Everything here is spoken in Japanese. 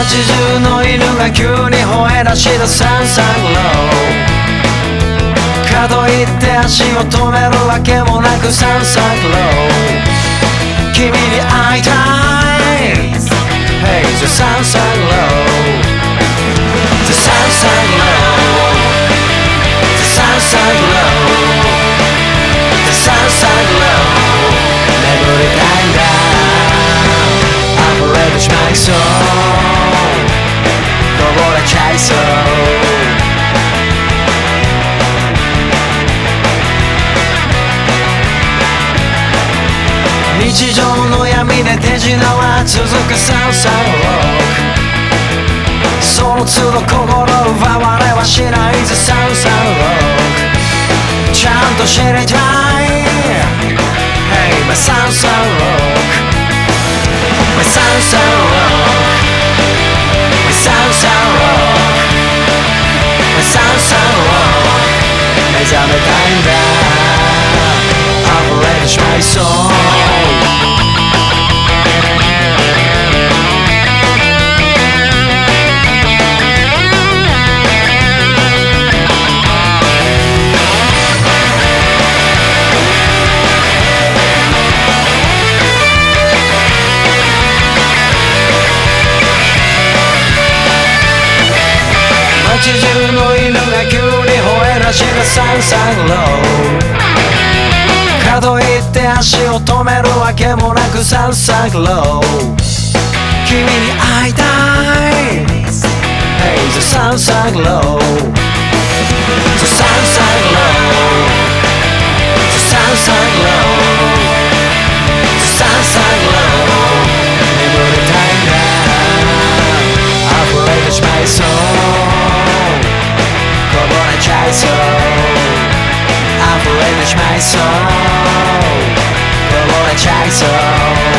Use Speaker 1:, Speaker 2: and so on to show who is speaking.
Speaker 1: 街中の犬が急に吠え出したサンサンローかといって足を止めるわけもなくサンサンロー君に会いたい。Hey the sunset こぼれちゃいそう日常の闇で手品は続くサンサンロック。その都度心奪われはしないぜサンサンロック。ちゃんと知りたい。Hey my sunset rock My いそう街中の犬が急に吠え出したサンサンローかといって足を止めるわけもなくサンサンロー。君に会いたい。Hey the sunset low The sunset finish my soul But what try so.